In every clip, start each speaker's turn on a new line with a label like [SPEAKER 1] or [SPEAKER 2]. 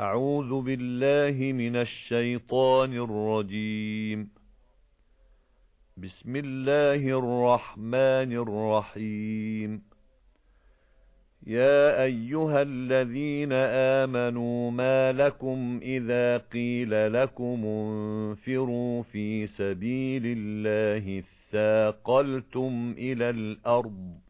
[SPEAKER 1] أعوذ بالله من الشيطان الرجيم. بسم الله الرحمن الرحيم. يا أيها الذين آمنوا ما لكم إذا قيل لكم انفروا في سبيل الله اثاقلتم إلى الأرض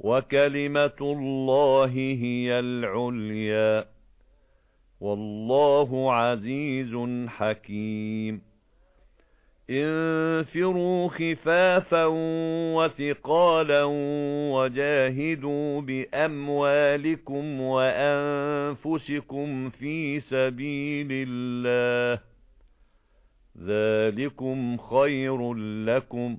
[SPEAKER 1] وَكَلِمَةُ اللَّهِ هِيَ الْعُلْيَا. وَاللَّهُ عَزِيزٌ حَكِيمٌ. انفروا خفافا وثقالا وجاهدوا بأموالكم وأنفسكم في سبيل الله. ذلكم خير لكم.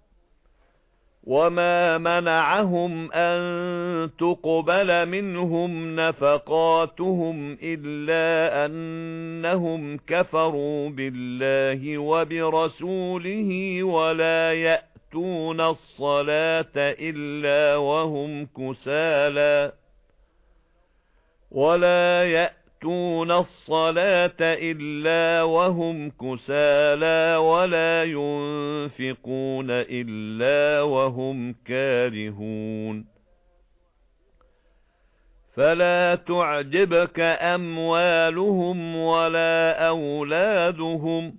[SPEAKER 1] وَمَا مَنَعَهُمْ أَن تُقْبَلَ مِنْهُمْ نَفَقَاتُهُمْ إِلَّا أَنَّهُمْ كَفَرُوا بِاللَّهِ وَبِرَسُولِهِ وَلَا يَأْتُونَ الصَّلَاةَ إِلَّا وَهُمْ كُسَالَى وَلَا يَأْتُونَ يَأْتُونَ الصَّلَاةَ إِلَّا وَهُمْ كُسَالَى وَلَا يُنْفِقُونَ إِلَّا وَهُمْ كَارِهُونَ. فَلَا تُعْجِبْكَ أَمْوَالُهُمْ وَلَا أَوْلَادُهُمْ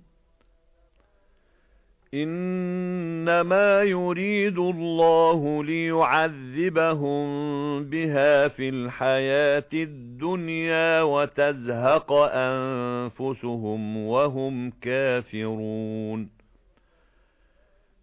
[SPEAKER 1] إِنَّمَا يُرِيدُ اللَّهُ لِيُعَذِّبَهُم بِهَا فِي الْحَيَاةِ الدُّنْيَا وَتَزْهَقَ أَنفُسُهُمْ وَهُمْ كَافِرُونَ.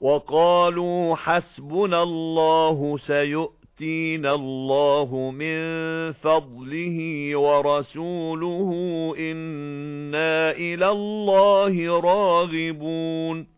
[SPEAKER 1] وَقَالُوا حَسْبُنَا اللَّهُ سَيُؤْتِينَا اللَّهُ مِنْ فَضْلِهِ وَرَسُولُهُ إِنَّا إِلَى اللَّهِ راغبون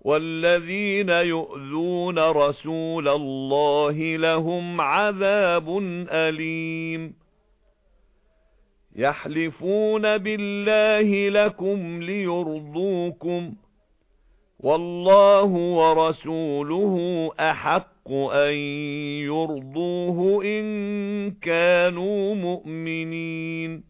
[SPEAKER 1] وَالَّذِينَ يُؤْذُونَ رَسُولَ اللَّهِ لَهُمْ عَذَابٌ أَلِيمٌ. يَحْلِفُونَ بِاللَّهِ لَكُمْ لِيُرْضُوكُمْ وَاللَّهُ وَرَسُولُهُ أَحَقُّ أَن يُرْضُوهُ إِن كَانُوا مُؤْمِنِينَ.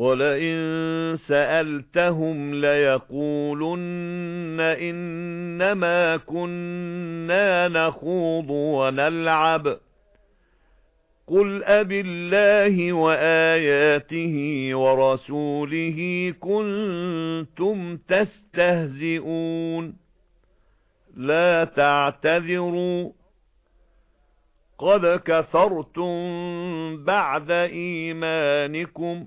[SPEAKER 1] وَلَئِن سَأَلْتَهُمْ لَيَقُولُنَّ إِنَّمَا كُنَّا نَخُوضُ وَنَلْعَبُ. قُلْ أَبِاللَّهِ وَآيَاتِهِ وَرَسُولِهِ كُنتُمْ تَسْتَهْزِئُونَ. لَا تَعْتَذِرُوا. قَدْ كَفَرْتُمْ بَعْدَ إِيمَانِكُمْ.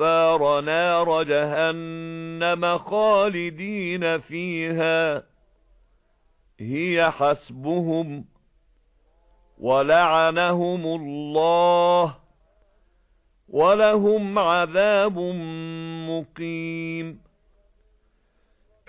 [SPEAKER 1] الْكُفَّارَ نَارَ جَهَنَّمَ خَالِدِينَ فِيهَا. هِيَ حَسْبُهُمْ وَلَعَنَهُمُ اللَّهُ وَلَهُمْ عَذَابٌ مُقِيمٌ.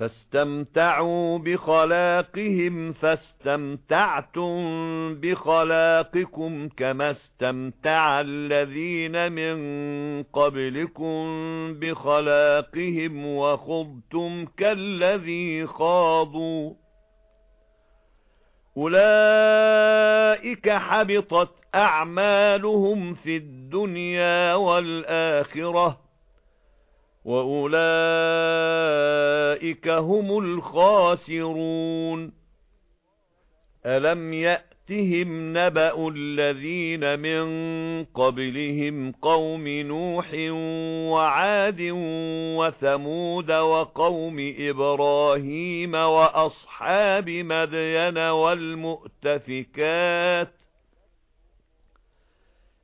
[SPEAKER 1] فَاسْتَمْتَعُوا بِخَلَاقِهِمْ فَاسْتَمْتَعْتُمْ بِخَلَاقِكُمْ كَمَا اسْتَمْتَعَ الَّذِينَ مِنْ قَبْلِكُمْ بِخَلَاقِهِمْ وَخُضْتُمْ كَالَّذِي خَاضُوا. أُولَئِكَ حَبِطَتْ أَعْمَالُهُمْ فِي الدُّنْيَا وَالْآخِرَةِ. وَأُولَئِكَ هُمُ الْخَاسِرُونَ أَلَمْ يَأْتِهِمْ نَبَأُ الَّذِينَ مِنْ قَبْلِهِمْ قَوْمِ نُوحٍ وَعَادٍ وَثَمُودَ وَقَوْمِ إِبْرَاهِيمَ وَأَصْحَابِ مَدْيَنَ وَالْمُؤْتَفِكَاتِ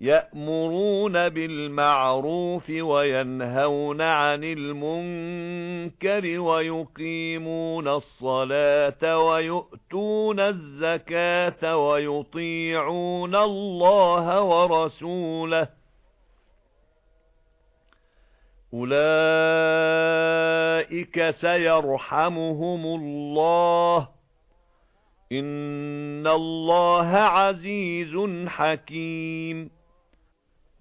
[SPEAKER 1] يَأْمُرُونَ بِالْمَعْرُوفِ وَيَنْهَوْنَ عَنِ الْمُنكَرِ وَيُقِيمُونَ الصَّلَاةَ وَيُؤْتُونَ الزَّكَاةَ وَيُطِيعُونَ اللَّهَ وَرَسُولَهُ. أُولَئِكَ سَيَرْحَمُهُمُ اللَّهُ. إِنَّ اللَّهَ عَزِيزٌ حَكِيمٌ.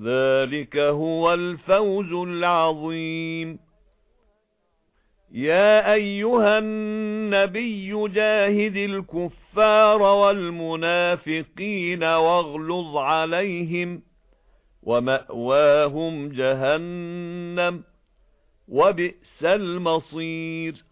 [SPEAKER 1] ذَلِكَ هُوَ الْفَوْزُ الْعَظِيمُ. يَا أَيُّهَا النَّبِيُّ جَاهِدِ الْكُفَّارَ وَالْمُنَافِقِينَ وَاغْلُظْ عَلَيْهِمْ وَمَأْوَاهُمْ جَهَنَّمُ وَبِئْسَ الْمَصِيرُ.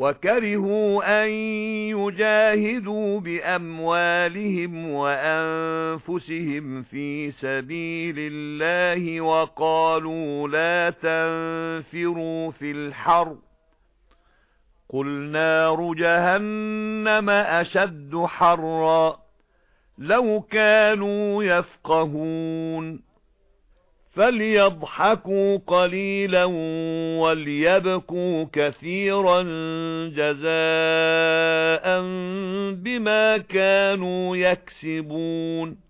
[SPEAKER 1] وَكَرِهُوا أَن يُجَاهِدُوا بِأَمْوَالِهِمْ وَأَنفُسِهِمْ فِي سَبِيلِ اللَّهِ وَقَالُوا لَا تَنفِرُوا فِي الْحَرِّ قُلْ نَارُ جَهَنَّمَ أَشَدُّ حَرًّا. لَوْ كَانُوا يَفْقَهُونَ. فَلْيَضْحَكُوا قَلِيلًا وَلْيَبْكُوا كَثِيرًا جَزَاءً بِمَا كَانُوا يَكْسِبُونَ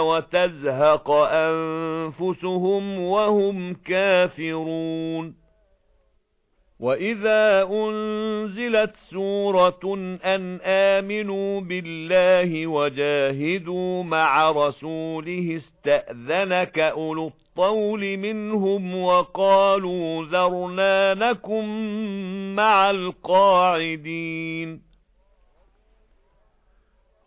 [SPEAKER 1] وَتَزْهَقَ أَنفُسُهُمْ وَهُمْ كَافِرُونَ. وَإِذَا أُنْزِلَتْ سُورَةٌ أَنْ آمِنُوا بِاللَّهِ وَجَاهِدُوا مَعَ رَسُولِهِ اسْتَأْذَنَكَ أُولُو الطَّوْلِ مِنْهُمْ وَقَالُوا ذَرْنَا نَكُن مَّعَ الْقَاعِدِينَ.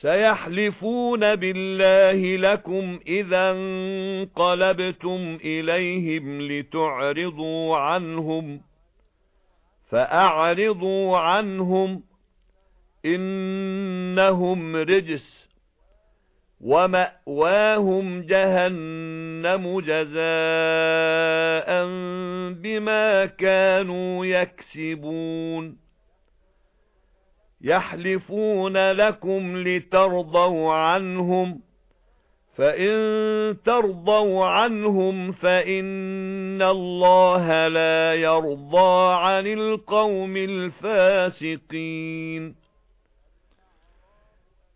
[SPEAKER 1] سَيَحْلِفُونَ بِاللَّهِ لَكُمْ إِذَا انقَلَبْتُمْ إِلَيْهِمْ لِتُعْرِضُوا عَنْهُمْ فَأَعْرِضُوا عَنْهُمْ إِنَّهُمْ رِجْسٌ وَمَأْوَاهُمْ جَهَنَّمُ جَزَاءً بِمَا كَانُوا يَكْسِبُونَ يَحْلِفُونَ لَكُمْ لِتَرْضَوْا عَنْهُمْ فَإِن تَرْضَوْا عَنْهُمْ فَإِنَّ اللَّهَ لَا يَرْضَى عَنِ الْقَوْمِ الْفَاسِقِينَ.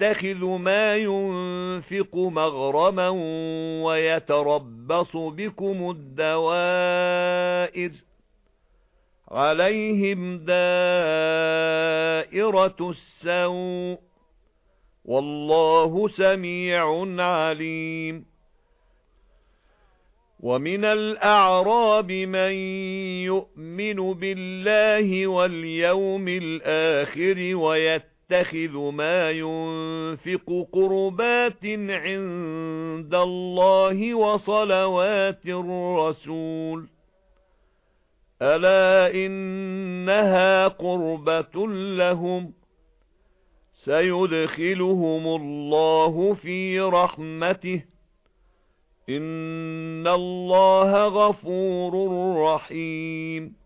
[SPEAKER 1] يَتَّخِذُ مَا يُنفِقُ مَغْرَمًا وَيَتَرَبَّصُ بِكُمُ الدَّوَائِرَ عَلَيْهِمْ دَائِرَةُ السَّوْءِ وَاللَّهُ سَمِيعٌ عَلِيمٌ وَمِنَ الْأَعْرَابِ مَن يُؤْمِنُ بِاللَّهِ وَالْيَوْمِ الْآخِرِ وَيَتَّخِذُ مَا يُنفِقُ قُرُبَاتٍ عِندَ اللَّهِ وَصَلَوَاتِ الرَّسُولِ. أَلَا إِنَّهَا قُرْبَةٌ لَهُمْ. سَيُدْخِلُهُمُ اللَّهُ فِي رَحْمَتِهِ. إِنَّ اللَّهَ غَفُورٌ رَّحِيمٌ.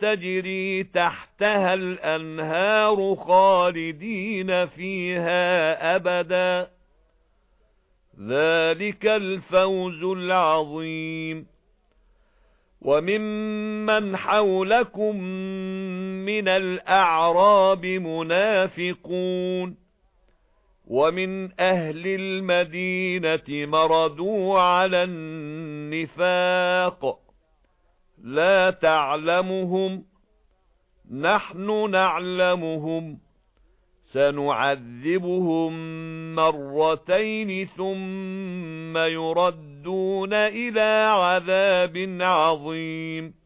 [SPEAKER 1] تَجْرِي تَحْتَهَا الْأَنْهَارُ خَالِدِينَ فِيهَا أَبَدًا. ذَلِكَ الْفَوْزُ الْعَظِيمُ. وَمِمَّنْ حَوْلَكُمْ مِنَ الْأَعْرَابِ مُنَافِقُونَ. وَمِنْ أَهْلِ الْمَدِينَةِ مَرَدُوا عَلَى النِّفَاقِ. لَا تَعْلَمُهُمْ نَحْنُ نَعْلَمُهُمْ سَنُعَذِّبُهُم مَّرَّتَيْنِ ثُمَّ يُرَدُّونَ إِلَى عَذَابٍ عَظِيمٍ.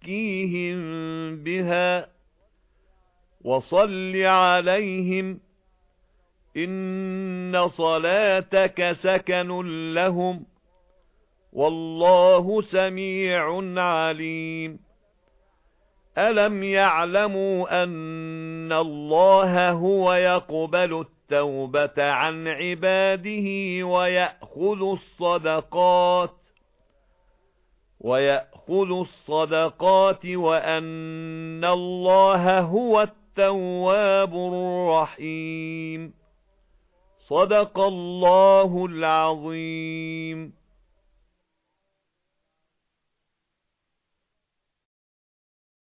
[SPEAKER 1] تُزَكِّيهِم بِهَا وَصَلِّ عَلَيْهِمْ إِنَّ صَلَاتَكَ سَكَنٌ لَّهُمْ وَاللَّهُ سَمِيعٌ عَلِيمٌ. أَلَمْ يَعْلَمُوا أَنَّ اللَّهَ هُوَ يَقْبَلُ التَّوْبَةَ عَنْ عِبَادِهِ وَيَأْخُذُ الصَّدَقَاتِ وَيَأْخُذُ الصَّدَقَاتِ وَأَنَّ اللَّهَ هُوَ التَّوَّابُ الرَّحِيمُ. صَدَقَ اللَّهُ الْعَظِيمُ.